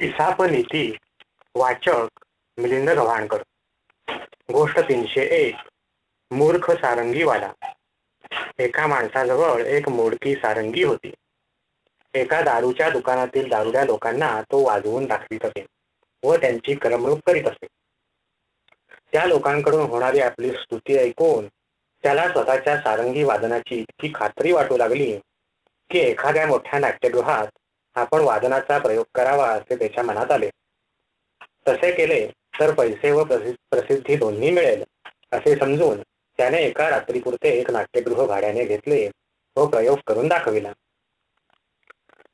इसाप नीती वाचक मिलिंद गव्हाणकर. गोष्ट तीनशे एक. मूर्ख सारंगीवाला. एका माणसाजवळ एक मोडकी सारंगी होती. एका दारूच्या दुकानातील दारुड्या लोकांना तो वाजवून दाखवित असे व त्यांची करमणूक करीत असे. त्या लोकांकडून होणारी आपली स्तुती ऐकून त्याला स्वतःच्या सारंगी वादनाची इतकी खात्री वाटू लागली की एखाद्या मोठ्या नाट्यगृहात आपण वादनाचा प्रयोग करावा असे त्याच्या मनात आले. तसे केले तर पैसे व प्रसिद्धी दोन्ही मिळेल असे समजून त्याने एका रात्रीपुरते एक नाट्यगृह भाड्याने घेतले व प्रयोग करून दाखविला.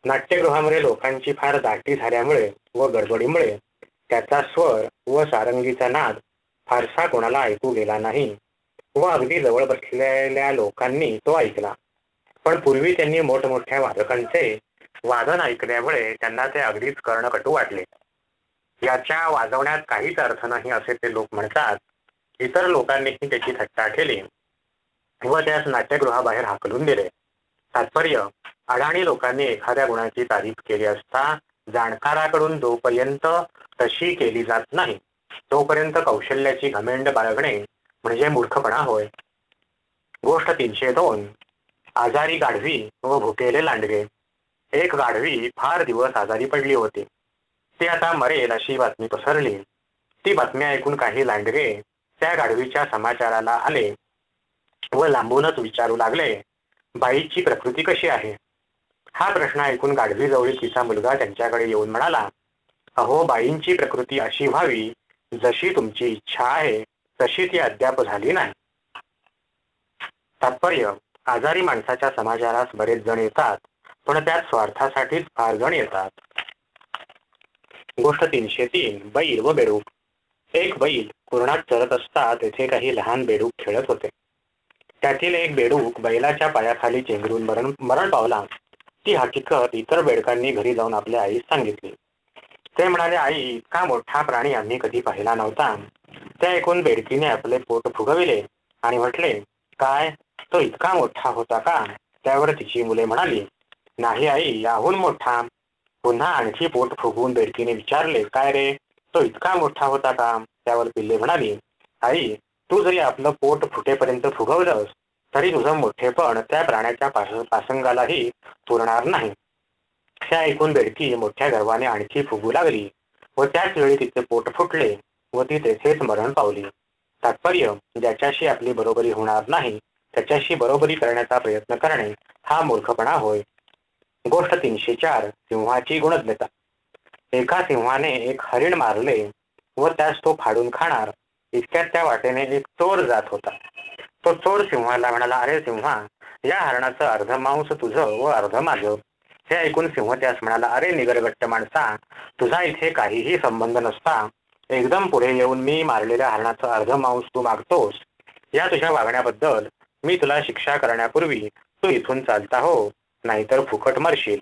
नाट्यगृहामध्ये लोकांची फार दाटी झाल्यामुळे व गडबडीमुळे त्याचा स्वर व सारंगीचा नाद फारसा कोणाला ऐकू गेला नाही व अगदी जवळ बसलेल्या लोकांनी तो ऐकला. पण पूर्वी त्यांनी मोठमोठ्या वादकांचे वादन ऐकल्यामुळे त्यांना ते अगदीच कर्णकटू वाटले. याच्या वाजवण्यात काहीच अर्थ नाही असे ते लोक म्हणतात. इतर लोकांनीही त्याची थट्टा केली व त्यास नाट्यगृहाबाहेर हाकलून दिले. तात्पर्य अडाणी लोकांनी एखाद्या गुणाची तारीफ केली असता जाणकाराकडून जोपर्यंत तशी केली जात नाही तोपर्यंत कौशल्याची घमेंड बाळगणे म्हणजे मूर्खपणा होय. गोष्ट तीनशे दोन. आजारी गाढवी व भुकेले लांडगे. एक गाढवी फार दिवस आजारी पडली होती. ती आता मरेल अशी बातमी पसरली. ती बातमी ऐकून काही लांडगे त्या गाढवीच्या समाचाराला आले व लांबूनच विचारू लागले बाईची प्रकृती कशी आहे? हा प्रश्न ऐकून गाढवी जवळी तिचा मुलगा त्यांच्याकडे येऊन म्हणाला अहो बाईंची प्रकृती अशी व्हावी जशी तुमची इच्छा आहे तशी ती अद्याप झाली नाही. तात्पर्य आजारी माणसाच्या समाचारास बरेच जण येतात. पण त्यात स्वार्थासाठीच फार जण येतात. गोष्ट तीनशे तीन बैल व बेडूक. एक बैल कुरणात चरत असता तेथे काही लहान बेडूक खेळत होते. त्यातील एक बेडूक बैलाच्या पायाखाली चेंगरून मरण मरण पावला. ती हकीकत इतर बेडकांनी घरी जाऊन आपल्या आईस सांगितली. ते म्हणाले आई इतका मोठा प्राणी आम्ही कधी पाहिला नव्हता. त्या ऐकून बेडकीने आपले पोट फुगविले आणि म्हटले काय तो इतका मोठा होता का? त्यावर तिची मुले म्हणाली नाही आई याहून मोठा. पुन्हा आणखी पोट फुगवून बेडकीने विचारले काय रे तो इतका मोठा होता का? त्यावर पिल्ले म्हणाली आई तू जरी आपलं पोट फुटेपर्यंत फुगवलंस तरी तुझं मोठेपण त्या प्राण्याच्या पासंगालाही पुरणार नाही. हे ऐकून बेडकी मोठ्या गर्वाने आणखी फुगू लागली व त्याच वेळी तिचे पोट फुटले व ती तेथेच मरण पावली. तात्पर्य ज्याच्याशी आपली बरोबरी होणार नाही त्याच्याशी बरोबरी करण्याचा प्रयत्न करणे हा मूर्खपणा होय. गोष्ट तीनशे चार सिंहाची गुणज्ञता. एका सिंहाने एक हरिण मारले व त्यास तो फाडून खाणार. इतक्यात त्या वाटेने एक चोर जात होता. तो चोर सिंहाला म्हणाला अरे सिंहा या हरणाचं अर्ध मांस तुझं व अर्ध माझं. हे ऐकून सिंह त्यास म्हणाला अरे निगरगट्ट माणसा तुझा इथे काहीही संबंध नसता. एकदम पुढे येऊन मी मारलेल्या हरणाचं अर्ध मांस तू मागतोस. या तुझ्या वागण्याबद्दल मी तुला शिक्षा करण्यापूर्वी तू इथून चालता हो. नाहीतर फुकट मरशील.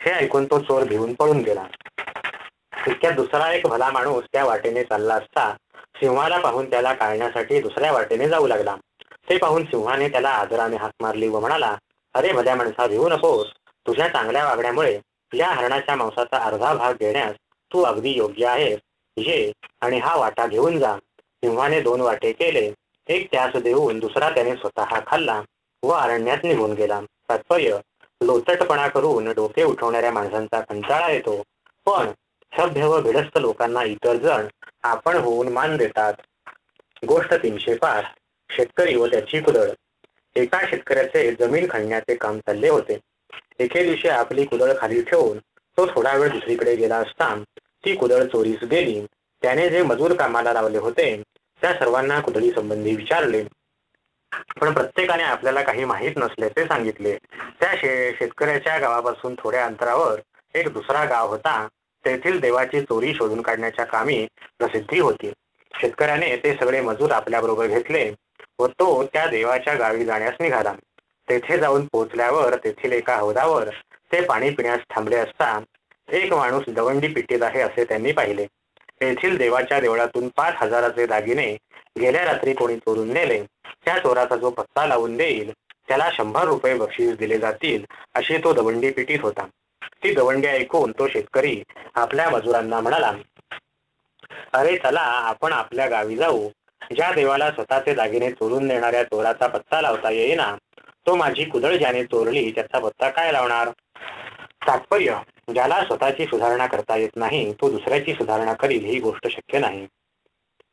हे ऐकून तो चोर भिवून पळून गेला. इतक्यात दुसरा एक भला माणूस त्या वाटेने चालला असता सिंहाला पाहून त्याला टाळण्यासाठी दुसऱ्या वाटेने जाऊ लागला. ते पाहून सिंहाने त्याला आदराने हाक मारली व म्हणाला अरे भल्या माणसा भिवू नकोस. तुझ्या चांगल्या वागण्यामुळे या हरणाच्या मांसाचा अर्धा भाग घेण्यास तू अगदी योग्य आहेस. ये आणि हा वाटा घेऊन जा. सिंहाने दोन वाटे केले. एक त्यास देऊन दुसरा त्याने स्वतः खाल्ला व अरण्यात निघून गेला. तात्पर्य लोचटपणा करून डोके उठवणाऱ्या माणसांचा कंटाळा येतो. पण सभ्य व भिडस्त लोकांना इतर जण आपण होऊन मान देतात. गोष्ट तीनशे पाच शेतकरी व त्याची कुदळ. एका शेतकऱ्याचे जमीन खणण्याचे काम चालले होते. एके दिवशी आपली कुदळ खाली ठेवून तो थोडा वेळ दुसरीकडे गेला असता ती कुदळ चोरीस गेली. त्याने जे मजूर कामाला लावले होते त्या सर्वांना कुदळी संबंधी विचारले. पण प्रत्येकाने आपल्याला काही माहीत नसल्याचे सांगितले. त्या शे शेतकऱ्याच्या गावापासून थोड्या अंतरावर एक दुसरा गाव होता. तेथील देवाची चोरी शोधून काढण्याच्या कामी प्रसिद्धी होती. शेतकऱ्याने ते सगळे मजूर आपल्याबरोबर घेतले व तो त्या देवाच्या गावी जाण्यास निघाला. तेथे जाऊन पोहोचल्यावर तेथील एका हौदावर ते पाणी पिण्यास थांबले असता एक माणूस दवंडी पिटीत आहे असे त्यांनी पाहिले. तेथील देवाच्या देवळातून पाच हजाराचे दागिने गेल्या रात्री कोणी चोरून नेले. त्या चोराचा जो पत्ता लावून देईल त्याला शंभर रुपये बक्षीस दिले जातील अशी तो दवंडी पिटीत होता. ती दवंडी ऐकून तो शेतकरी आपल्या मजुरांना म्हणाला अरे चला आपण आपल्या गावी जाऊ. ज्या देवाला स्वतःचे दागिने चोरून देणाऱ्या चोराचा पत्ता लावता येईना तो माझी कुदळ ज्याने चोरली त्याचा पत्ता काय लावणार? तात्पर्य ज्याला स्वतःची सुधारणा करता येत नाही तो दुसऱ्याची सुधारणा करील ही गोष्ट शक्य नाही.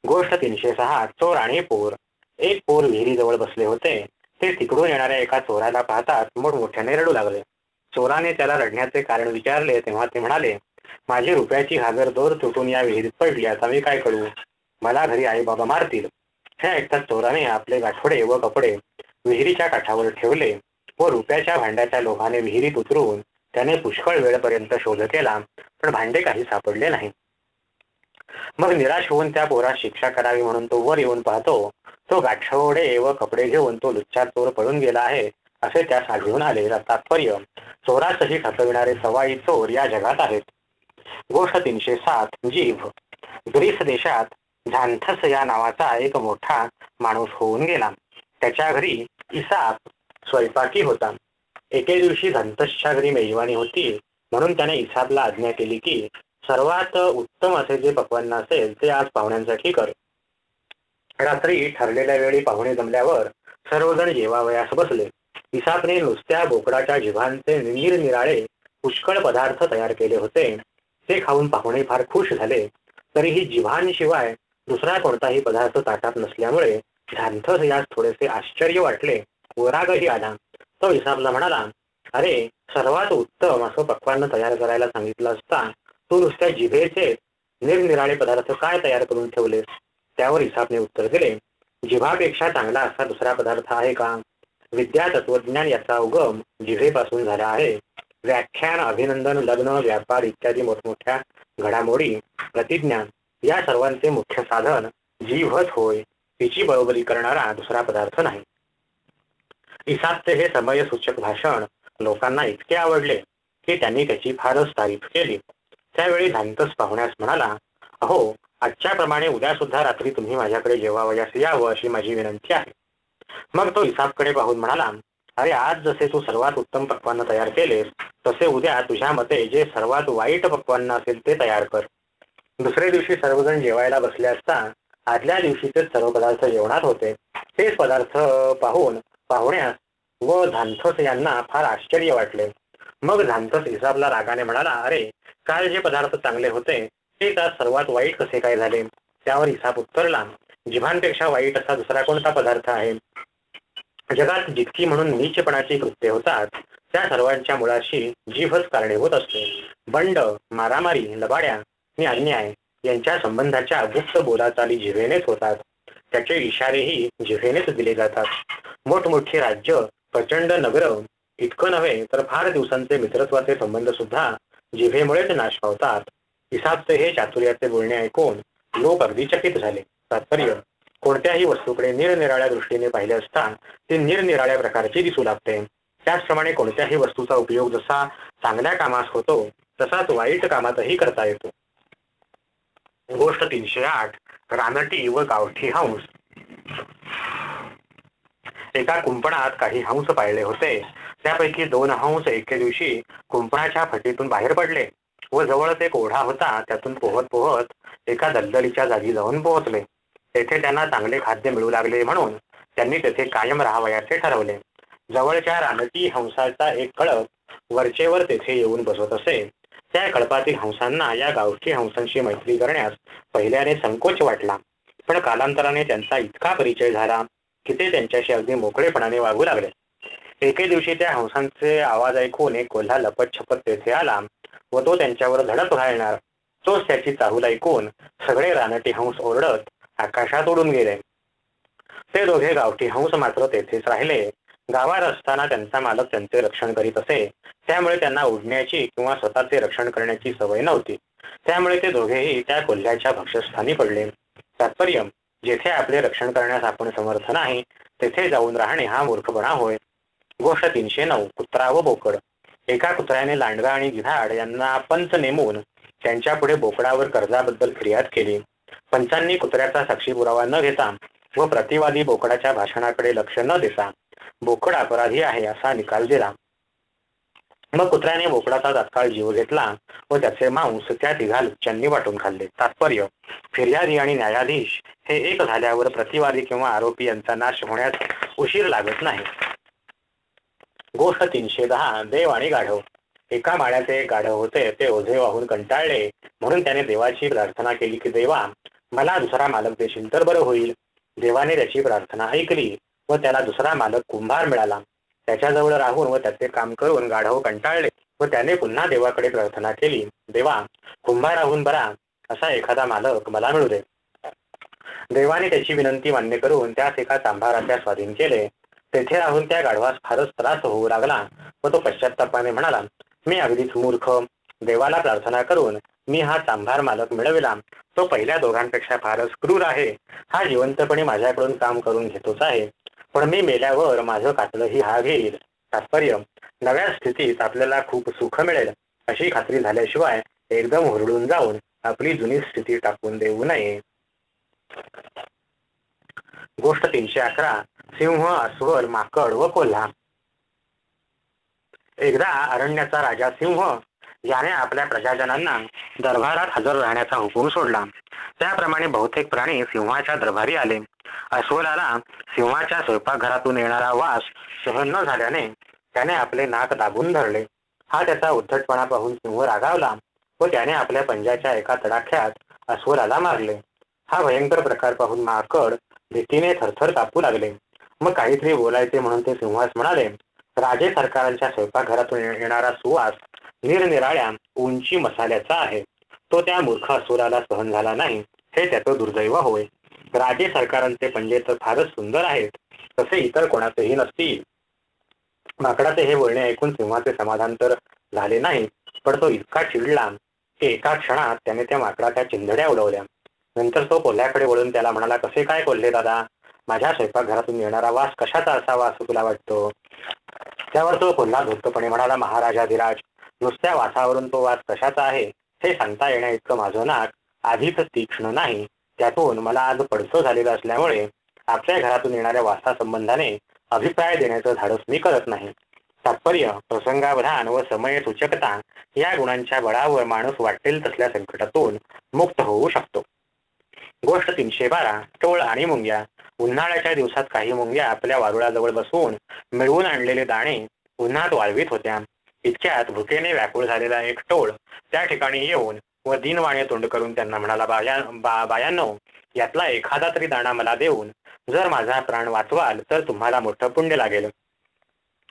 गोष्ट तीनशे सहा चोर आणि पोर. एक पोर विहिरीजवळ बसले होते. ते तिकडून येणाऱ्या एका चोराला पाहताच मोठमोठ्याने रडू लागले. चोराने त्याला रडण्याचे कारण विचारले तेव्हा ते म्हणाले माझी रुपयाची हागर दोर तुटून या विहिरीत पडली आता मी काय करू? मला घरी आई बाबा मारतील. हे ऐकताच चोराने आपले गाठोडे व कपडे विहिरीच्या काठावर ठेवले व रुपयाच्या भांड्याच्या लोभाने विहिरीत उतरून त्याने पुष्कळ वेळपर्यंत शोध केला पण भांडे काही सापडले नाही. मग निराश होऊन त्या पोरास शिक्षा करावी म्हणून तो वर येऊन पाहतो तो गाठवडे व कपडे घेऊन तो लुच्चा चोर पळून गेला आहे असे त्यास आढळून आले तात्पर्य चोरासही ठसविणारे सवाई चोर या जगात आहेत. गोष्ट तीनशे सात जीभ. ग्रीस देशात झांथस या नावाचा एक मोठा माणूस होऊन गेला. त्याच्या घरी इसाप स्वयंपाकी होता. एके दिवशी धंतसच्या मेजवानी होती. म्हणून त्याने इसाबला आज्ञा केली की सर्वात उत्तम असे जे पक्वान्न असेल ते आज पाहुण्यांसाठी कर. रात्री ठरलेल्या वेळी पाहुणे जमल्यावर सर्वजण जेवावयास बसले. इसापने नुसत्या बोकडाच्या जिभांचे निरनिराळे पुष्कळ पदार्थ तयार केले होते. ते खाऊन पाहुणे फार खुश झाले. तरीही जिव्हांशिवाय दुसरा कोणताही पदार्थ ताटात नसल्यामुळे झांथस यास थोडेसे आश्चर्य वाटले. व रागही आला. तो इसाबला म्हणाला अरे सर्वात उत्तम असं पक्वान्न तयार करायला सांगितलं असता तू नुसत्या जिभेचे निरनिराळे पदार्थ काय तयार करून ठेवलेस? त्यावर इसाबने उत्तर दिले जिभापेक्षा चांगला असा दुसरा पदार्थ आहे का? विद्या तत्वज्ञान याचा उगम जिभेपासून झाला आहे. व्याख्यान अभिनंदन लग्न व्यापार इत्यादी मोठमोठ्या घडामोडी प्रतिज्ञा या सर्वांचे मुख्य साधन जीवच होय. तिची बरोबरी करणारा दुसरा पदार्थ नाही. इसादचे हे समयसूचक भाषण लोकांना इतके आवडले की त्यांनी त्याची फारच तारीफ केली. त्यावेळी धांतस पाहुण्यास म्हणाला अहो आजच्या प्रमाणे उद्या सुद्धा रात्री तुम्ही माझ्याकडे जेवावयास यावं अशी माझी विनंती आहे. मग तो इसाबकडे पाहून म्हणाला अरे आज जसे तू सर्वात उत्तम पक्वान्न तयार केलेस तसे उद्या तुझ्या मते जे सर्वात वाईट पक्वान्न असेल ते तयार कर. दुसऱ्या दिवशी सर्वजण जेवायला बसले असता आदल्या दिवशीचे सर्व पदार्थ जेवणात होते. तेच पदार्थ पाहून पाहुण्यास व धांथस यांना फार आश्चर्य वाटले. मग धांथस हिसाबला रागाने म्हणाला अरे काल जे पदार्थ चांगले होते ते आज सर्वात वाईट कसे काय झाले? त्यावर हिसाब उत्तरला जिभांपेक्षा वाईट असा दुसरा कोणता पदार्थ आहे? जगात जितकी म्हणून नीचपणाची कृत्य होतात त्या सर्वांच्या मुळाशी जीभच कारणीभूत असते. बंड मारामारी लबाड्या आणि अन्याय यांच्या संबंधाच्या गुप्त बोलाचाली जिभेनेच होतात. त्याचे इशारेही जिभेनेच दिले जातात. मोठमोठी राज्य प्रचंड नगर इतकं नव्हे तर फार दिवसांचे मित्रत्वाचे संबंध सुद्धा जिभेमुळेच नाश पावतात इसाबचे हे चातुर्याचे बोलणे ऐकून लोक अगदी चकित झाले. तात्पर्य कोणत्याही वस्तूकडे निरनिराळ्या दृष्टीने पाहिले असता ती निरनिराळ्या प्रकारची दिसू लागते. त्याचप्रमाणे कोणत्याही वस्तूचा उपयोग जसा चांगल्या कामास होतो तसाच वाईट कामातही करता येतो. गोष्ट तीनशे आठ रानटी व गावठी हंस एका कुंपणात काही हंस पाळले होते. त्यापैकी दोन हंस एके दिवशी कुंपणाच्या फटीतून बाहेर पडले व जवळच एक ओढा होता त्यातून पोहत पोहत एका दलदलीच्या जागी जाऊन पोहोचले. तेथे त्यांना चांगले खाद्य मिळू लागले म्हणून त्यांनी तेथे कायम राहावयाचे ठरवले. जवळच्या रानटी हंसाचा एक कळप वरचेवर तेथे येऊन बसत असे. त्या कळपातील हंसांना या गावठी हंसांशी मैत्री करण्यास पहिल्याने संकोच वाटला. पण कालांतराने त्यांचा इतका परिचय झाला की ते त्यांच्याशी अगदी मोकळेपणाने वागू लागले. एके दिवशी त्या हंसांचे आवाज ऐकून एक कोल्हा लपत छपत तेथे आला व तो त्यांच्यावर धडक घालणार तोच त्याची चाहूल ऐकून सगळे रानटी हंस ओरडत आकाशात उडून गेले. ते दोघे गावठी हंस मात्र तेथेच राहिले. गावात असताना त्यांचा मालक त्यांचे रक्षण करीत असे त्यामुळे त्यांना उडण्याची किंवा स्वतःचे रक्षण करण्याची सवय नव्हती. त्यामुळे ते दोघेही त्या कोल्ह्याच्या भक्षस्थानी पडले. तात्पर्य जेथे आपले रक्षण करण्यास आपण समर्थ नाही तेथे जाऊन राहणे हा मूर्खपणा होय. गोष्ट तीनशे नऊ कुत्रा व बोकड. एका कुत्र्याने लांडगा आणि गिधाड यांना पंच नेमून त्यांच्या पुढे बोकडावर कर्जाबद्दल फिर्याद केली. पंचांनी कुत्र्याचा साक्षी पुरावा न घेता व प्रतिवादी बोकडाच्या भाषणाकडे लक्ष न देता बोकड अपराधी आहे असा निकाल दिला. मग कुत्र्याने बोकडाचा तात्काळ जीव घेतला व त्याचे मांस त्या तिघा लुच्च्यांनी वाटून खाल्ले. तात्पर्य फिर्यादी आणि न्यायाधीश हे एक झाल्यावर प्रतिवादी किंवा आरोपी यांचा नाश होण्यास उशीर लागत नाही. गोष्ट तीनशे दहा देव आणि गाढव. एका माळ्याचे एक गाढव होते ते ओझे वाहून कंटाळले. म्हणून त्याने देवाची प्रार्थना केली की देवा मला दुसरा मालक देशील तर बरं होईल. देवाने त्याची प्रार्थना ऐकली. व त्याला दुसरा मालक कुंभार मिळाला. त्याच्याजवळ राहून व त्याचे काम करून गाढव कंटाळले व त्याने पुन्हा देवाकडे प्रार्थना केली. देवा कुंभाराहून बरा. असा एखादा मालक मला मिळू दे. देवाने त्याची विनंती मान्य करून त्यास एका चांभाराच्या स्वाधीन केले. तेथे राहून त्या गाढवास फारच त्रास होऊ लागला व तो पश्चातापाने म्हणाला मी अगदीच मूर्ख. देवाला प्रार्थना करून मी हा चांभार मालक मिळविला. तो पहिल्या दोघांपेक्षा फारच क्रूर आहे. हा जिवंतपणे माझ्याकडून काम करून घेतोच आहे. पण मी मेल्यावर माझं कातलंही हा घेईल तात्पर्य नव्या स्थितीत आपल्याला खूप सुख मिळेल अशी खात्री झाल्याशिवाय एकदम हुरडून जाऊन आपली जुनी स्थिती टाकून देऊ नये. गोष्ट तीनशे अकरा सिंह अस्वल माकड व कोल्हा. एकदा अरण्याचा राजा सिंह याने आपल्या प्रजाजनांना दरबारात हजर राहण्याचा हुकूम सोडला. त्याप्रमाणे बहुतेक प्राणी सिंहाच्या दरबारी आले. अस्वलाला सिंहाच्या स्वयंपाकघरातून येणारा वास सहन न झाल्याने त्याने आपले नाक दाबून धरले. हा त्याचा उद्धटपणा पाहून सिंह रागावला व त्याने आपल्या पंजाच्या एका तडाख्यात अस्वलाला मारले. हा भयंकर प्रकार पाहून माकड भीतीने थरथर कापू लागले. मग काहीतरी बोलायचे म्हणून ते सिंहास म्हणाले राजे सरकारांच्या स्वयंपाकघरातून येणारा सुवास निरनिराळ्या उंची मसाल्याचा आहे. तो त्या मूर्ख असुराला सहन झाला नाही. हे त्याचं दुर्दैव होय. राजे सरकारांचे पंजे तर फारच सुंदर आहेत तसे इतर कोणाचेही नसतील. माकडाचे हे बोलणे ऐकून सिंहाचे समाधान तर झाले नाही पण तो इतका चिडला की एका क्षणात त्याने त्या माकडाच्या चिंधड्या उडवल्या. नंतर तो कोल्ह्याकडे वळून त्याला म्हणाला कसे काय कोल्हे दादा? माझ्या स्वयंपाकघरातून येणारा वास कशाचा असावा असं तुला वाटतो? त्यावर तो कोल्हा धूर्तपणे म्हणाला महाराजाधिराज नुसत्या वासावरून तो वास कशाचा आहे? हे सांगता येण्या इतकं माझं नाक आधीच तीक्ष्ण नाही. त्यातून मला आज पडसं झालेलं असल्यामुळे आपल्या घरातून येणाऱ्या वासासंबंधाने अभिप्राय देण्याचं धाडस मी करत नाही. तात्पर्य प्रसंगावधान व समय सूचकता या गुणांच्या बळावर माणूस वाटेल तसल्या संकटातून मुक्त होऊ शकतो. गोष्ट तीनशे बारा टोळ आणि मुंग्या. उन्हाळ्याच्या दिवसात काही मुंग्या आपल्या वारुळाजवळ बसवून मिळवून आणलेले दाणे उन्हात वाळवीत होत्या. इतक्यात भुकेने व्याकुळ झालेला एक टोळ त्या ठिकाणी येऊन व दिनवाणे तोंड करून त्यांना म्हणाला बाया बा बायांनो यातला एखादा तरी दाणा मला देऊन जर माझा प्राण वाचवाल तर तुम्हाला मोठं पुण्य लागेल.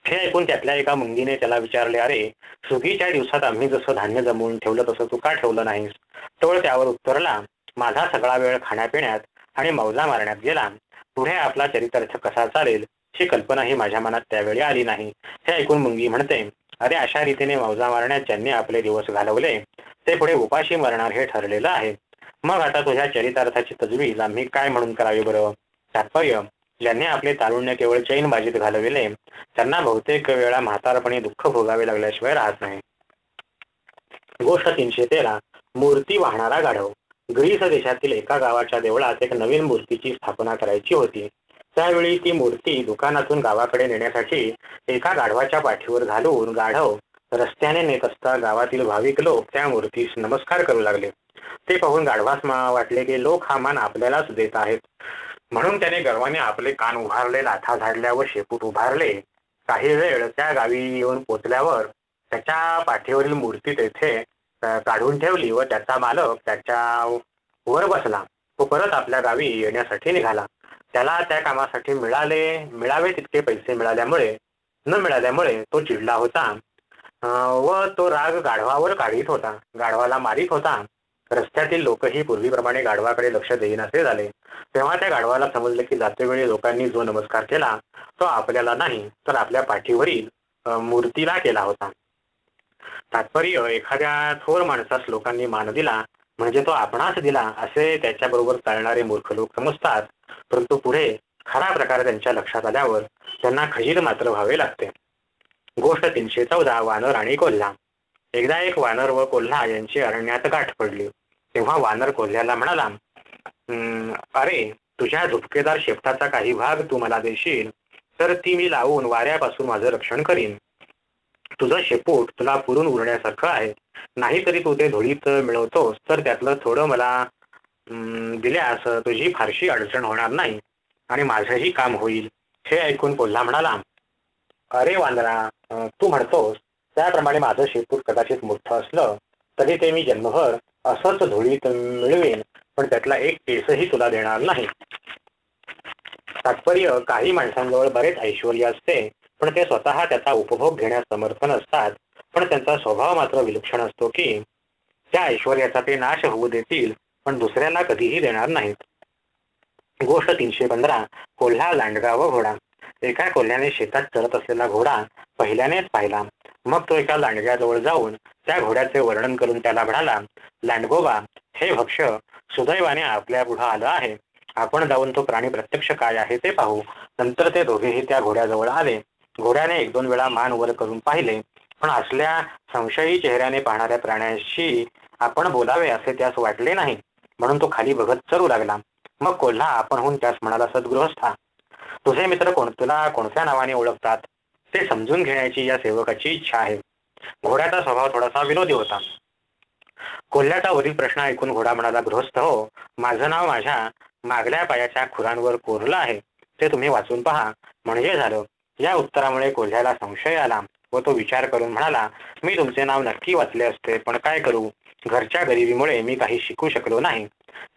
हे ऐकून त्यातल्या एका मुंगीने त्याला विचारले अरे सुगीच्या दिवसात आम्ही जसं धान्य जमवून ठेवलं तसं तू का ठेवलं नाहीस? टोळ त्यावर उत्तरला माझा सगळा वेळ खाण्यापिण्यात आणि मौजा मारण्यात गेला. पुढे आपला चरितार्थ कसा चालेल ही कल्पनाही माझ्या मनात त्यावेळी आली नाही. हे ऐकून मुंगी म्हणते अरे अशा रीतीने मौजा मारण्यात ज्यांनी आपले दिवस घालवले ते पुढे उपाशी मरणार हे ठरलेलं आहे. मग आता तुझ्या चरितार्थाची तजवीज आम्ही काय म्हणून करावी बरं? तात्पर्य ज्यांनी आपले तारुण्य केवळ चैनबाजीत घालविले त्यांना बहुतेक वेळा म्हातारपणे दुःख भोगावे लागल्याशिवाय राहत नाही. गोष्ट तीनशे तेरा मूर्ती वाहणारा गाढव. ग्रीस देशातील एका गावाच्या देवळात एक नवीन मूर्तीची स्थापना करायची होती. त्यावेळी ती मूर्ती दुकानातून गावाकडे नेण्यासाठी एका गाढवाच्या पाठीवर घालून गाढव रस्त्याने नेत असता गावातील भाविक लोक त्या मूर्तीस नमस्कार करू लागले. ते पाहून गाढवास वाटले की लोक हा मान आपल्यालाच देत आहेत. म्हणून त्याने गर्वाने आपले कान उभारले लाथा झाडल्यावर शेपूट उभारले. काही वेळ त्या गावी येऊन पोचल्यावर त्याच्या पाठीवरील मूर्ती तेथे काढून ठेवली व त्याचा मालक त्याच्या वर बसला तो परत आपल्या गावी येण्यासाठी निघाला. त्याला त्या कामासाठी मिळाले मिळावे तितके पैसे मिळाल्यामुळे न मिळाल्यामुळे तो चिडला होता. व तो राग गाढवावर काढीत होता. गाढवाला मारित होता. रस्त्यातील लोकही पूर्वीप्रमाणे गाढवाकडे लक्ष देईनासे झाले. तेव्हा त्या गाढवाला समजले की जातेवेळी लोकांनी जो नमस्कार केला तो आपल्याला नाही तर आपल्या पाठीवरील मूर्तीला केला होता. तात्पर्य एखाद्या थोर माणसास लोकांनी मान दिला म्हणजे तो आपणास दिला असे त्याच्याबरोबर चालणारे मूर्ख लोक समजतात. परंतु पुढे खरा प्रकार त्यांच्या लक्षात आल्यावर त्यांना खजीर मात्र व्हावे लागते. गोष्ट तीनशे चौदा वानर आणि कोल्हा. एकदा एक वानर व कोल्हा यांची अरण्यात गाठ पडली. तेव्हा वानर कोल्ह्याला म्हणाला अरे तुझ्या झुपकेदार शेपटाचा काही भाग तू मला देशील तर ती मी लावून वाऱ्यापासून माझं रक्षण करीन. तुझं शेपूट तुला पुरून उरण्यासारखं आहे. नाहीतरी तू ते धुळीत मिळवतोस तर त्यातलं थोडं मला दिल्यास तुझी फारशी अडचण होणार नाही आणि माझंही काम होईल. हे ऐकून कोल्हा म्हणाला अरे वांदरा तू म्हणतोस त्याप्रमाणे माझं शेपूट कदाचित मोठं असलं तरी ते मी जन्मभर असंच धुळीत मिळवेन पण त्यातला एक केसही तुला देणार नाही. तात्पर्य काही माणसांजवळ बरेच ऐश्वर असते पण ते स्वतः त्याचा उपभोग घेण्यास समर्थ नसतात पण त्यांचा स्वभाव मात्र विलक्षण असतो की त्या ऐश्वर्याचा ते नाश होऊ देतील पण दुसऱ्याला कधीही देणार नाहीत. गोष्ट तीनशे पंधरा कोल्हा लांडगा व घोडा. एका कोल्ह्याने शेतात चरत असलेला घोडा पहिल्यानेच पाहिला. मग तो एका लांडग्याजवळ जाऊन त्या घोड्याचे वर्णन करून त्याला म्हणाला लांडगोबा हे भक्ष सुदैवाने आपल्या पुढं आलं आहे. आपण जाऊन तो प्राणी प्रत्यक्ष काय आहे ते पाहू. नंतर ते दोघेही त्या घोड्याजवळ आले. घोड्याने एक दोन वेळा मान वर करून पाहिले. पण असल्या संशयी चेहऱ्याने पाहणाऱ्या प्राण्याशी आपण बोलावे असे त्यास वाटले नाही. म्हणून तो खाली बघत चरू लागला. मग कोल्हा आपणहून त्यास म्हणाला सद्गृहस्था तुझे मित्र कोण? तुला कोणत्या नावाने ओळखतात? ते समजून घेण्याची या सेवकाची इच्छा आहे. घोड्याचा स्वभाव थोडासा विनोदी होता. कोल्ह्याचा वरील प्रश्न ऐकून घोडा म्हणाला गृहस्थ हो माझं नाव माझ्या मागल्या पायाच्या खुरांवर कोरलं आहे. ते तुम्ही वाचून पहा. म्हणजे झालं. या उत्तरामुळे कोल्ह्याला संशय आला व तो विचार करून म्हणाला मी तुमचे नाव नक्की वाचले असते पण काय करू? घरच्या गरिबीमुळे मी काही शिकू शकलो नाही.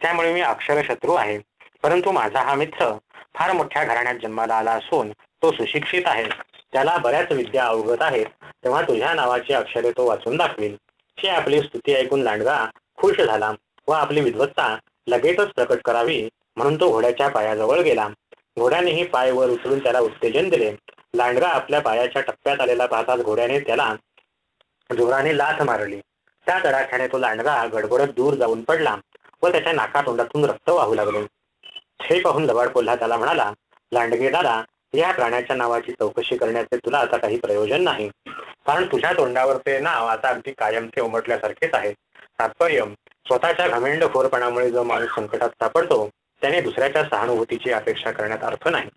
त्यामुळे मी अक्षरशत्रू आहे. परंतु माझा हा मित्र फार मोठ्या घराण्यात जन्माला आला असून तो सुशिक्षित आहे. त्याला बऱ्याच विद्या अवगत आहेत. तेव्हा तुझ्या नावाची अक्षरे तो वाचून दाखवेल हे आपली स्तुती ऐकून लांडगा खुश झाला व आपली विद्वत्ता लगेचच प्रकट करावी म्हणून तो घोड्याच्या पायाजवळ गेला. घोड्यानेही पाय वर उचलून त्याला उत्तेजन दिले. लांडगा आपल्या पायाच्या टप्प्यात आलेला पाहताच घोड्याने त्याला जोराने लाथ मारली. त्या तडाख्याने तो लांडगा गडबडत दूर जाऊन पडला व त्याच्या नाकातोंडातून रक्त वाहू लागले. हे पाहून लबाड कोल्हा त्याला म्हणाला लांडगे दादा या प्राण्याच्या नावाची चौकशी करण्याचे तुला आता काही प्रयोजन नाही. कारण तुझ्या तोंडावर ते नाव आता अगदी कायमचे उमटल्यासारखेच आहे. तात्पर्य स्वतःच्या घमेंड खोरपणामुळे जो माणूस संकटात सापडतो त्याने दुसऱ्याच्या सहानुभूतीची अपेक्षा करण्यात अर्थ नाही.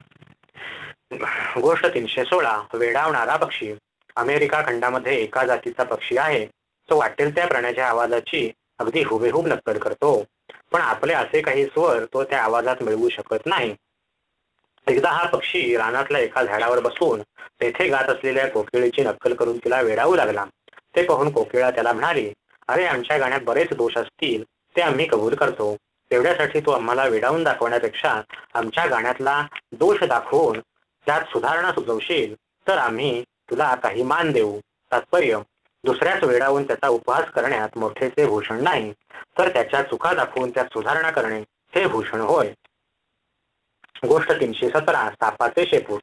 गोष्ट तीनशे सोळा वेडावणारा पक्षी. अमेरिका खंडामध्ये एका जातीचा पक्षी आहे. तो वाटेल त्या प्राण्याच्या आवाजाची अगदी हुबेहूब नक्कल करतो. पण आपले असे काही स्वर तो त्या आवाजात मिळवू शकत नाही. एकदा हा पक्षी रानातल्या एका झाडावर बसून तेथे गात असलेल्या कोकिळीची नक्कल करून तिला वेडावू लागला. ते पाहून कोकिळा त्याला म्हणाली अरे आमच्या गाण्यात बरेच दोष असतील ते आम्ही कबूल करतो. तेवढ्यासाठी तू आम्हाला वेडावून दाखवण्यापेक्षा आमच्या गाण्यातला दोष दाखवून त्यात सुधारणा सुचवशील तर आम्ही तुला काही मान देऊ. तात्पर्य दुसऱ्याच वेळावून त्याचा उपहास करण्यात मोठेचे भूषण नाही. तर त्याच्या चुका दाखवून त्यात सुधारणा करणे हे भूषण होय. गोष्ट तीनशे सतरा सापाचे शेपूट.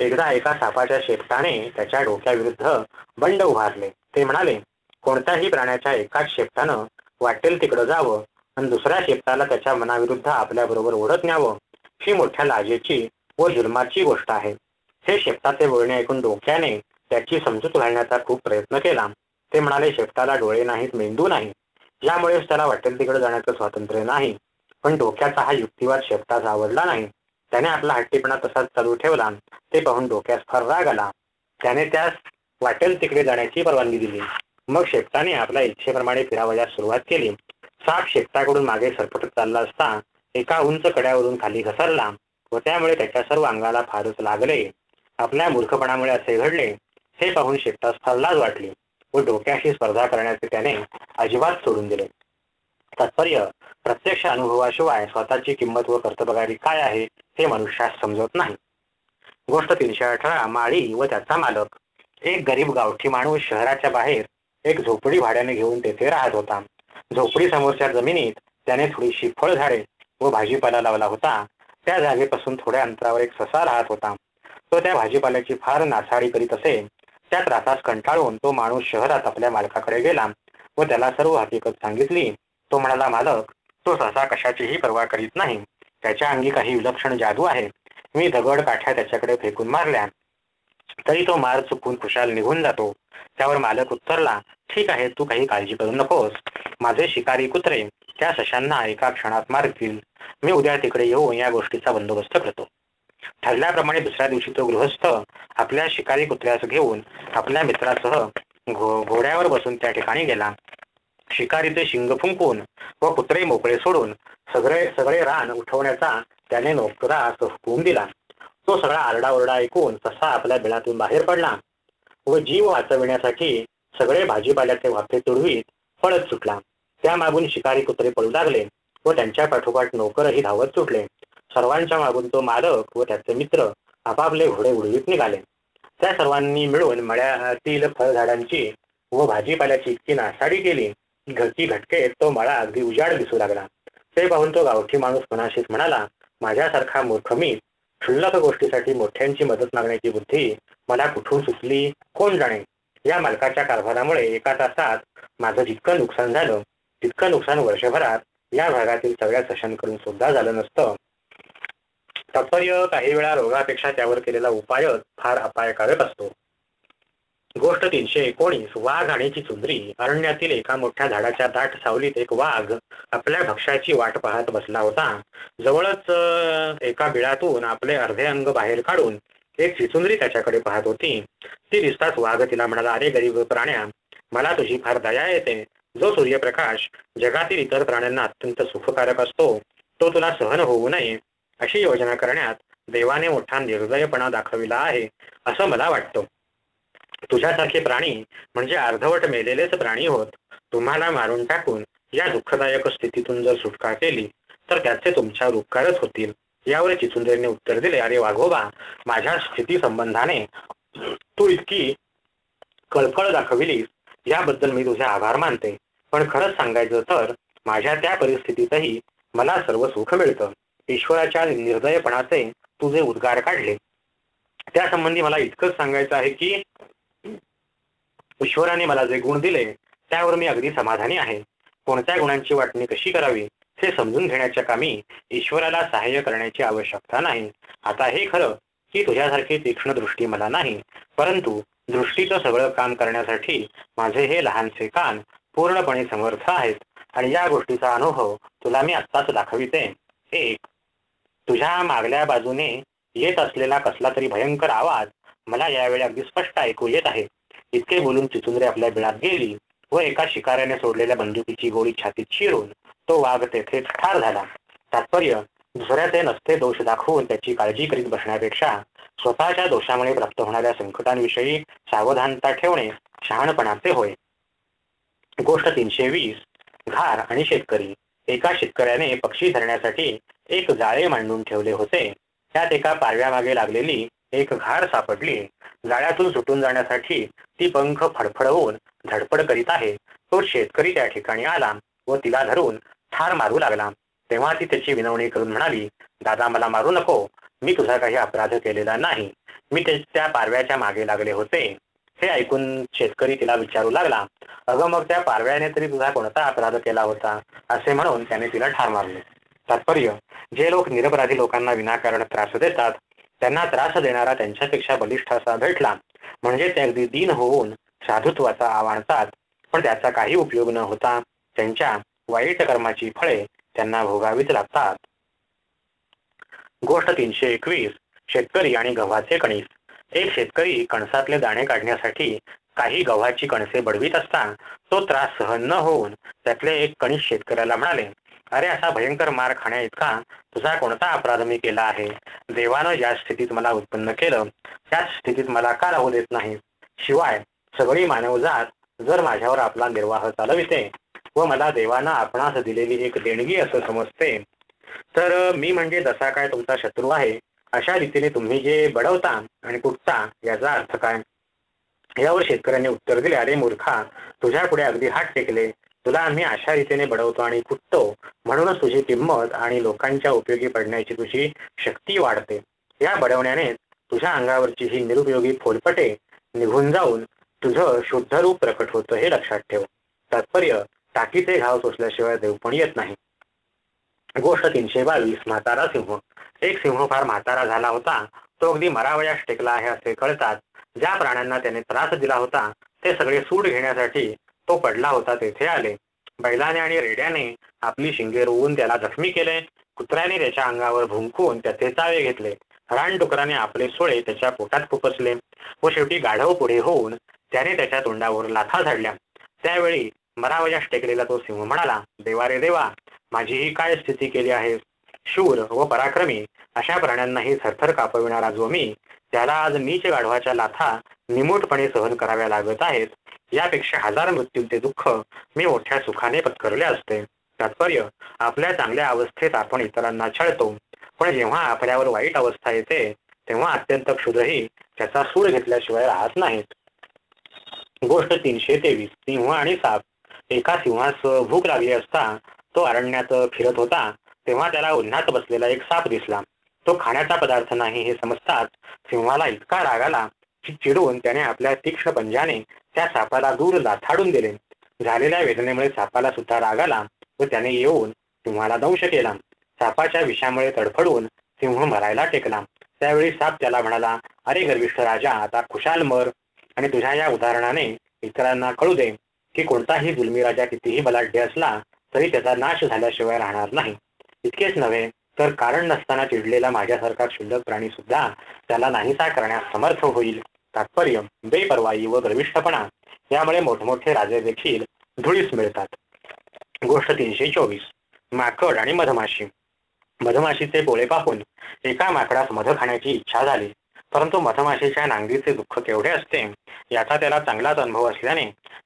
एकदा एका सापाच्या शेपटाने त्याच्या डोक्याविरुद्ध बंड उभारले. ते म्हणाले कोणत्याही प्राण्याच्या एकाच शेपटानं वाटेल तिकडं जावं आणि दुसऱ्या शेपटाला त्याच्या मनाविरुद्ध आपल्या बरोबर ओढत न्यावं. ही मोठ्या लाजेची व जुलमाची गोष्ट आहे. हे शेपटाचे बोलणे ऐकून डोक्याने त्याची समजूत घालण्याचा खूप प्रयत्न केला. ते म्हणाले शेपटाला डोळे नाहीत मेंदू नाही. यामुळे त्याला वाटेल तिकडे जाण्याचं स्वातंत्र्य नाही. पण डोक्याचा हा युक्तिवाद शेपटास आवडला नाही. त्याने आपला हट्टीपणा तसाच चालू ठेवला. ते पाहून डोक्यास फार राग आला. त्याने त्यास वाटेल तिकडे जाण्याची परवानगी दिली. मग शेपटाने आपल्या इच्छेप्रमाणे फिरावयास सुरुवात केली. साप शेपटाकडून मागे सरपटत चालला असता एका उंच कड्यावरून खाली घसरला व त्यामुळे त्याच्या सर्व अंगाला फारच लागले. आपल्या मूर्खपणामुळे असे घडले. हे पाहून शेपटास फार लाज वाटली. व डोक्याशी स्पर्धा करण्याचे त्याने अजिबात सोडून दिले. तात्पर्य प्रत्यक्ष अनुभवाशिवाय स्वतःची किंमत व कर्तबगारी काय आहे हे मनुष्यास समजत नाही. गोष्ट तीनशे अठरा माळी व त्याचा मालक. एक गरीब गावठी माणूस शहराच्या बाहेर एक झोपडी भाड्याने घेऊन तेथे राहत होता. झोपडी समोरच्या जमिनीत त्याने थोडीशी फळ झाडे व भाजीपाला लावला होता. त्या जागेपासून थोड्या अंतरावर एक ससा राहत होता. तो त्या भाजीपाल्याची फार नासाडी करीत असे त्या त्रासास कंटाळून तो माणूस शहरात आपल्या मालकाकडे गेला व त्याला सर्व हकीकत सांगितली. तो म्हणाला मालक तो सहसा कशाचीही पर्वा करीत नाही. त्याच्या अंगी काही विलक्षण जादू आहे. मी दगड काठ्या त्याच्याकडे फेकून मारल्या. तरी तो मार चुकून खुशाल निघून जातो. त्यावर मालक उत्तरला ठीक आहे तू काही काळजी करू नकोस. माझे शिकारी कुत्रे त्या सशांना एका क्षणात मारतील. मी उद्या तिकडे येऊन या गोष्टीचा बंदोबस्त करतो. ठरल्याप्रमाणे दुसऱ्या दिवशी तो गृहस्थ आपल्या शिकारी कुत्र्यास घेऊन आपल्या मित्रासह घो घोड्यावर बसून त्या ठिकाणी गेला. शिकारीचे शिंग फुंकून व कुत्रे मोकळे सोडून सगळे सगळे रान उठवण्याचा त्याने नोकरास हुकूम दिला. तो सगळा आरडाओरडा ऐकून तसा आपल्या बिळातून बाहेर पडला व जीव वाचविण्यासाठी सगळे भाजीपाल्याचे वाफे तुडवीत पळत सुटला. त्यामागून शिकारी कुत्रे पळू लागले व त्यांच्या पाठोपाठ नोकरही धावत सुटले. सर्वांच्या मागून तो मालक व त्याचे मित्र आपापले घोडे उडवीत निघाले. त्या सर्वांनी मिळून मळ्यातील फळझाडांची व भाजीपाल्याची इतकी नासाडी केली. घटकी घटके तो मळा अगदी उजाड दिसू लागला. ते पाहून तो गावठी माणूस मनाशीच म्हणाला माझ्यासारखा मूर्ख मी क्षुल्लक गोष्टीसाठी मोठ्यांची मदत मागण्याची बुद्धी मला कुठून सुचली? कोण जाणे? या मालकाच्या कारभारामुळे एका तासात माझं जितकं नुकसान झालं तितकं नुकसान वर्षभरात या भागातील सगळ्या सशन करून सुद्धा झालं नसतं. तात्पर्य काही वेळा रोगापेक्षा त्यावर केलेला उपायच फार अपायकारक असतो. गोष्ट तीनशे एकोणीस वाघ आणि चुंदरी अरण्यातील एका मोठ्या झाडाच्या दाट सावलीत एक वाघ आपल्या भक्ष्याची वाट पाहत बसला होता. जवळच एका बिळातून आपले अर्धे अंग बाहेर काढून एक चिचुंदरी त्याच्याकडे पाहत होती. ती दिसताच वाघ तिला म्हणाला अरे गरीब प्राण्या मला तुझी फार दया येते. जो सूर्यप्रकाश जगातील इतर प्राण्यांना अत्यंत सुखकारक असतो तो तुला सहन होऊ नये. अशी योजना करण्यात देवाने मोठा निर्दयपणा दाखविला आहे असं मला वाटतं. तुझ्यासारखे प्राणी म्हणजे अर्धवट मेलेलेच प्राणी होत. तुम्हाला मारून टाकून या दुःखदायक स्थितीतून जर सुटका केली तर त्याचे तुमच्यावर उपकारच होतील. यावर चिचुंदरीने उत्तर दिले अरे वाघोबा माझ्या स्थिती संबंधाने तू इतकी कळकळ दाखविलीस याबद्दल मी तुझे आभार मानते. पण खरंच सांगायचं तर माझ्या त्या परिस्थितीतही मला सर्व सुख मिळतं. ईश्वराच्या निर्दयपणाचे तुझे उद्गार काढले. त्यासंबंधी मला इतकंच सांगायचं आहे की ईश्वराने मला जे गुण दिले त्यावर मी अगदी समाधानी आहे. कोणत्या गुणांची वाटणी कशी करावी हे समजून घेण्याच्या कामी ईश्वराला सहाय्य करण्याची आवश्यकता नाही. आता हे खरं की तुझ्यासारखी तीक्ष्ण दृष्टी मला नाही परंतु दृष्टीचं सगळं काम करण्यासाठी माझे हे लहानसे कान पूर्णपणे समर्थ आहेत. आणि या गोष्टीचा अनुभव तुला मी आत्ताच दाखविते. एक तुझ्या मागल्या बाजूने येत असलेला कसला तरी भयंकर आवाज मला यावेळी अगदी स्पष्ट ऐकू येत आहे. इतके बोलून चितुंद्रे आपल्या बिळात गेली व एका शिकाऱ्याने सोडलेल्या बंदुकीची गोळी छातीत शिरून तो वाघ तेथेच ठार झाला. तात्पर्य दुसऱ्याचे नसते दोष दाखवून त्याची काळजी करीत बसण्यापेक्षा स्वतःच्या दोषामुळे प्राप्त होणाऱ्या संकटांविषयी सावधानता ठेवणे शहाणपणाचे होय. गोष्ट तीनशे वीस घार आणि शेतकरी. एका शेतकऱ्याने पक्षी धरण्यासाठी एक जाळे मांडून ठेवले होते. त्यात एका पारव्यामागे लागलेली एक घार सापडली. जाळ्यातून सुटून जाण्यासाठी ती पंख फडफडवून धडपड करीत आहे. तो शेतकरी त्या ठिकाणी आला व तिला धरून ठार मारू लागला. तेव्हा ती त्याची विनवणी करून म्हणाली दादा मला मारू नको. मी तुझा काही अपराध केलेला नाही. मी त्या पारव्याच्या मागे लागले होते. हे ऐकून शेतकरी तिला विचारू लागला अगं मग त्या पारव्याने तरी तुझा कोणता अपराध केला होता? असे म्हणून त्याने तिला ठार मारले. तात्पर्य जे लोक निरपराधी लोकांना विनाकारण त्रास देतात त्यांना त्रास देणारा त्यांच्यापेक्षा बलिष्ठ असा भेटला. म्हणजे ते अगदी दीन होऊन साधुत्वाचा आवाणतात. पण त्याचा काही उपयोग न होता त्यांच्या वाईट कर्माची फळे त्यांना भोगावीच लागतात. गोष्ट तीनशे एकवीस. शेतकरी आणि गव्हाचे कणीस. एक शेतकरी कणसातले दाणे काढण्यासाठी काही गव्हाची कणसे बडवीत असता तो त्रास सहन न होऊन त्यातले एक कणीस शेतकऱ्याला म्हणाले अरे असा भयंकर मार खाण्या इतका तुझा कोणता अपराध मी केला आहे? देवानं ज्या स्थितीत मला उत्पन्न केलं त्याच स्थितीत मला का राहू देत नाही? शिवाय सगळी मानवजात जर माझ्यावर आपला निर्वाह चालविते व मला देवानं आपणास दिलेली एक देणगी असं समजते तर मी म्हणजे जसा काय तुमचा शत्रू आहे अशा रीतीने तुम्ही जे बडवता आणि कुटता याचा अर्थ काय? यावर शेतकऱ्यांनी उत्तर दिले अरे मूर्खा तुझ्या पुढे अगदी हात टेकले तुला आम्ही अशा रीतीने बडवतो आणि कुटतो म्हणूनच तुझी किंमत आणि लोकांच्या उपयोगी पडण्याची तुझी शक्ती वाढते. या बडवण्याने तुझ्या अंगावरची ही निरुपयोगी फोलपटे निघून जाऊन तुझं शुद्ध रूप प्रकट होतं हे लक्षात ठेव. तात्पर्य टाकीचे घाव सोसल्याशिवाय देव पण येत नाही. गोष्ट तीनशे बावीस म्हातारा सिंह. एक सिंह फार म्हातारा झाला होता. तो अगदी मरावयास टेकला आहे असे कळतात. ज्या प्राण्यांना त्याने त्रास दिला होता ते सगळे सूड घेण्यासाठी तो पडला होता तेथे आले. बैलाने आणि रेड्याने आपली शिंगे रोवून त्याला जखमी केले. कुत्र्याने त्याच्या अंगावर भुंकून त्याचे चावे घेतले. रानडुकराने आपले सोळे त्याच्या पोटात खुपसले. व शेवटी गाढव पुढे होऊन त्याने त्याच्या तोंडावर लाथा झाडल्या. त्यावेळी मरावयास टेकलेला तो सिंह म्हणाला देवा रे देवा माझी ही काय स्थिती केली आहे? शूर व पराक्रमी अशा प्राण्यांनाही थरथर कापविणारा जो मी त्याला आज नीच गाढवाच्या लाथा निमूटपणे सहन कराव्या लागत आहेत यापेक्षा हजार मृत्यूचे दुःख मी मोठ्या सुखाने पत्करले असते. तात्पर्य आपल्या चांगल्या अवस्थेत आपण इतरांना छळतो. पण जेव्हा आपल्यावर वाईट अवस्था येते तेव्हा अत्यंत क्षुद्रही त्याचा सूड घेतल्याशिवाय राहत नाहीत. गोष्ट तीनशे तेवीस सिंह आणि साप. एका सिंहास भूक लागली असता तो अरण्यात फिरत होता तेव्हा त्याला उन्हात बसलेला एक साप दिसला. तो खाण्याचा पदार्थ नाही हे समजताच सिंहाला इतका राग आला की चिडून त्याने आपल्या तीक्ष्ण पंजाने त्या सापाला दूर लाथाडून दिले. झालेल्या वेदनेमुळे सापाला सुद्धा राग आला व त्याने येऊन सिंहाला दंश केला. सापाच्या विषामुळे तडफडून सिंह मरायला टेकला. त्यावेळी साप त्याला म्हणाला अरे गर्विष्ठ राजा आता खुशाल मर आणि तुझ्या या उदाहरणाने इतरांना कळू दे की कोणताही जुलमी राजा कितीही बलाढ्य असला तरी त्याचा नाश झाल्याशिवाय राहणार नाही. इतकेच नव्हे तर कारण नसताना चिडलेला माझ्यासारखा क्षुल्लक प्राणी सुद्धा त्याला नाहीसा करण्यास समर्थ होईल. तात्पर्य बेपरवाई व गर्विष्ठपणा. यामुळे मोठमोठे राजे देखील धुळीस मिळतात. गोष्ट तीनशे चोवीस. माकड आणि मधमाशी. मधमाशीचे पोळे पाहून एका माकडास मध खाण्याची इच्छा झाली. परंतु मधमाशीच्या नांगीचे दुःख केवढे असते याचा त्याला चांगलाच अनुभव असल्याने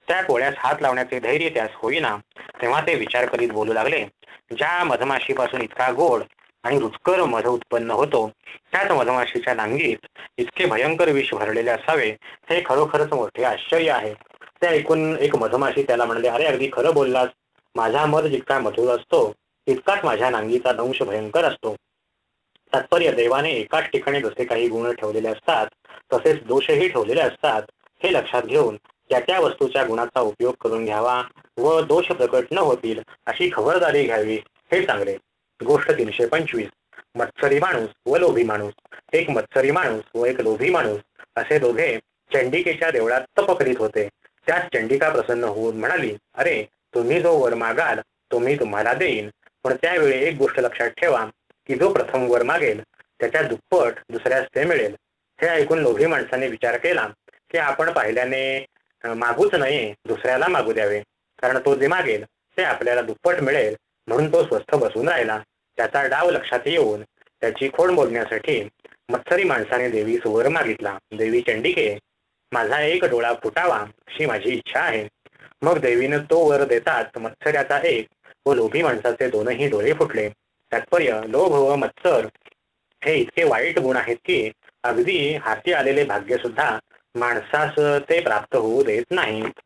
त्या पोळ्यास हात लावण्याचे धैर्य त्यास होईना तेव्हा ते विचार करीत बोलू लागले ज्या मधमाशीपासून इतका गोड आणि रुचकर मध उत्पन्न होतो त्याच मधमाशीच्या नांगीत इतके भयंकर विष भरलेले असावे हे खरोखरच मोठे आश्चर्य आहे. ते ऐकून एक मधमाशी त्याला म्हणले अरे अगदी खरं बोललास. माझा मध जितका मधुर असतो तितकाच माझ्या नांगीचा दंश भयंकर असतो. तात्पर्य देवाने एकाच ठिकाणी जसे काही गुण ठेवलेले असतात तसेच दोषही ठेवलेले असतात हे लक्षात घेऊन त्या त्या वस्तूच्या गुणाचा उपयोग करून घ्यावा व दोष प्रकट न होतील अशी खबरदारी घ्यावी हे चांगले गोष्ट तीनशे पंचवीस. मत्सरी माणूस व लोभी माणूस. एक मत्सरी माणूस व एक लोभी माणूस. असे दोघे चंडिकेच्या देवळात तप करीत होते. त्यात चंडिका प्रसन्न होऊन म्हणाली अरे तुम्ही जो वर मागाल तो मी तुम्हाला देईन. पण त्यावेळी एक गोष्ट लक्षात ठेवा. की जो प्रथम वर मागेल त्याच्या दुप्पट दुसऱ्यास ते मिळेल. हे ऐकून लोभी माणसाने विचार केला की आपण पाहिल्याने मागूच नये दुसऱ्याला मागू द्यावे. कारण तो जे मागेल ते आपल्याला दुप्पट मिळेल म्हणून तो स्वस्थ बसून राहिला. त्याचा डाव लक्षात येऊन त्याची खोड मोडण्यासाठी मत्सरी माणसाने देवीस वर मागितला. देवी चंडिके माझा एक डोळा फुटावा अशी माझी इच्छा आहे. मग देवीनं तो वर देतात मत्सर्याचा एक व लोभी माणसाचे दोनही डोळे फुटले. तात्पर्य लोभ व मत्सर हे इतके वाईट गुण आहेत की अगदी हाती आलेले भाग्य सुद्धा माणसास ते प्राप्त होऊ देत नाहीत.